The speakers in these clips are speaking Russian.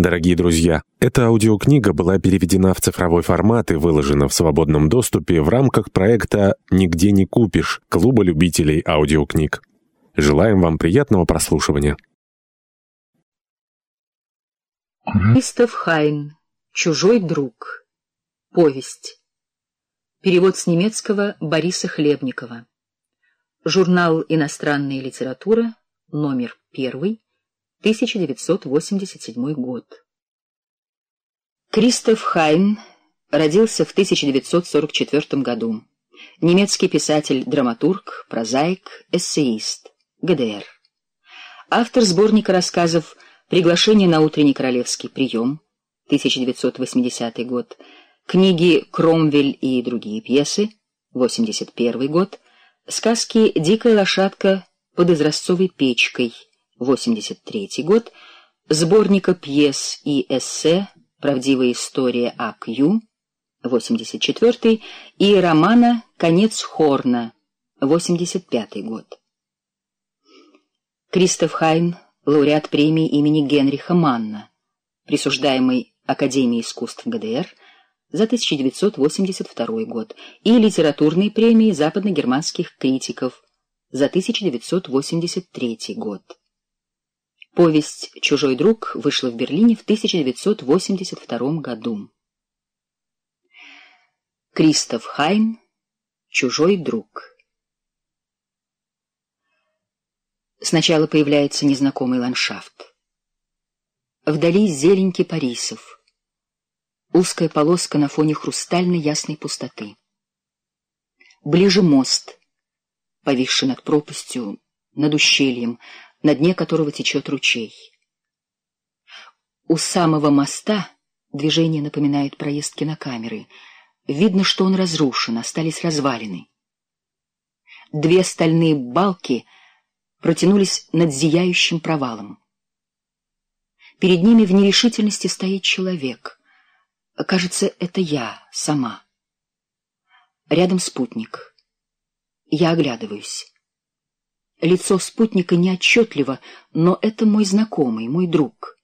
Дорогие друзья, эта аудиокнига была переведена в цифровой формат и выложена в свободном доступе в рамках проекта «Нигде не купишь» Клуба любителей аудиокниг. Желаем вам приятного прослушивания. Кристоф Хайн. Чужой друг. Повесть. Перевод с немецкого Бориса Хлебникова. Журнал «Иностранная литература», номер первый, 1987 год. Кристоф Хайн родился в 1944 году. Немецкий писатель, драматург, прозаик, эссеист, ГДР. Автор сборника рассказов «Приглашение на утренний королевский прием», 1980 год, книги «Кромвель и другие пьесы», 81 год, сказки «Дикая лошадка под изразцовой печкой», 83 год, сборника пьес и эссе «Правдивая история А.Q.», 84 и романа «Конец Хорна», 85 год. Кристоф Хайн, лауреат премии имени Генриха Манна, присуждаемой Академией искусств ГДР за 1982 год, и литературной премии западно-германских критиков за 1983 год. Повесть «Чужой друг» вышла в Берлине в 1982 году. Кристоф Хайн «Чужой друг». Сначала появляется незнакомый ландшафт. Вдали зелень кипарисов. Узкая полоска на фоне хрустальной ясной пустоты. Ближе мост, повисший над пропастью, над ущельем, на дне которого течет ручей. У самого моста движение напоминает проезд кинокамеры. Видно, что он разрушен, остались развалины. Две стальные балки протянулись над зияющим провалом. Перед ними в нерешительности стоит человек. Кажется, это я сама. Рядом спутник. Я оглядываюсь. Лицо спутника неотчетливо, но это мой знакомый, мой друг.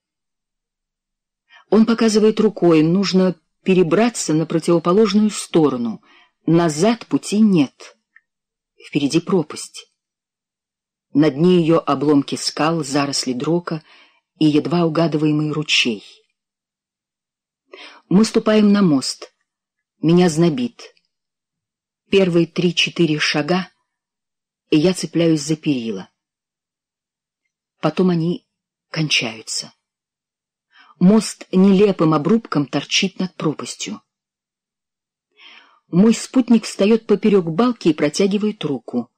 Он показывает рукой, нужно перебраться на противоположную сторону. Назад пути нет. Впереди пропасть. На дне ее обломки скал, заросли дрока и едва угадываемый ручей. Мы ступаем на мост. Меня знобит. Первые три-четыре шага — и я цепляюсь за перила. Потом они кончаются. Мост нелепым обрубком торчит над пропастью. Мой спутник встает поперек балки и протягивает руку.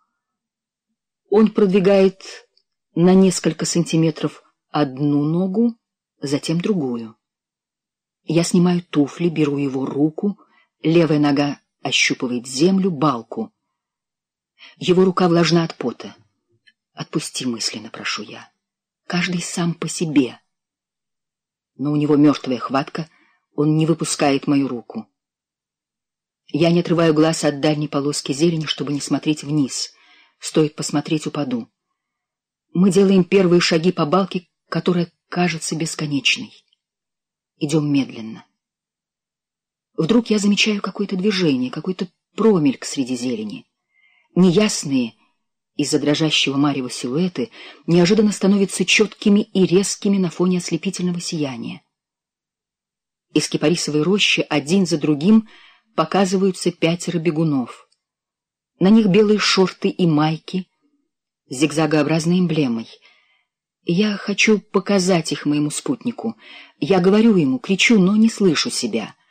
Он продвигает на несколько сантиметров одну ногу, затем другую. Я снимаю туфли, беру его руку, левая нога ощупывает землю, балку — его рука влажна от пота. Отпусти мысленно, прошу я. Каждый сам по себе. Но у него мертвая хватка, он не выпускает мою руку. Я не отрываю глаз от дальней полоски зелени, чтобы не смотреть вниз. Стоит посмотреть, упаду. Мы делаем первые шаги по балке, которая кажется бесконечной. Идем медленно. Вдруг я замечаю какое-то движение, какой-то промельк среди зелени неясные из-за дрожащего марева силуэты неожиданно становятся четкими и резкими на фоне ослепительного сияния. Из кипарисовой рощи один за другим показываются пятеро бегунов. На них белые шорты и майки с зигзагообразной эмблемой. Я хочу показать их моему спутнику. Я говорю ему, кричу, но не слышу себя —